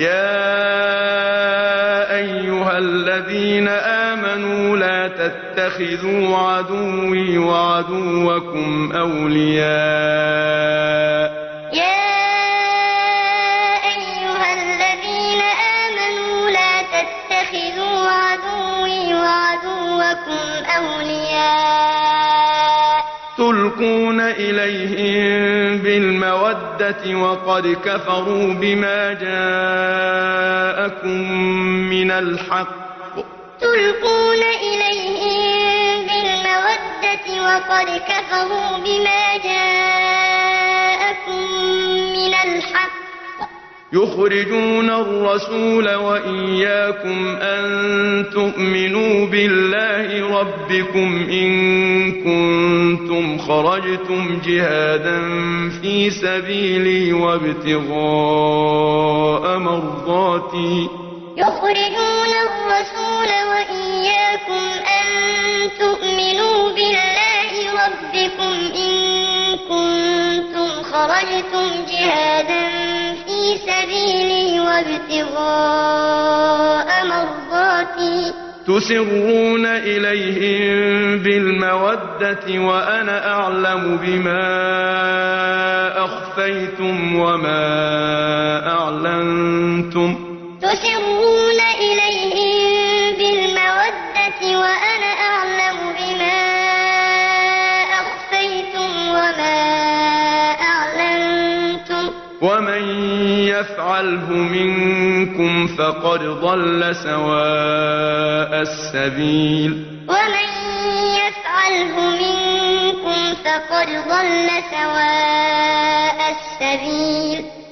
يا أيها الذين آمنوا لا تتخذوا عدوي وعدوكم أولياء يا تلقون إليهم بالمودة وقد كفروا بما جاءكم من الحق. تلقون إليهم بالمودة وقد كفروا بما جاءكم يخرجون الرسول وإياكم أن تؤمنوا بالله ربكم إن كنتم خرجتم جهادا في سبيلي وابتغاء مرضاتي. يخرجون الرسول وإياكم أن تؤمنوا بالله ربكم إن كنتم خرجتم جهادا وابتغاء مرضاتي. تسرون إليهم بالمودة وأنا أعلم بما أخفيتم وما أعلنتم. تسرون إليهم ومن يفعله منكم فقد ضل سواء السبيل ومن يفعله منكم فقد ضل سواء السبيل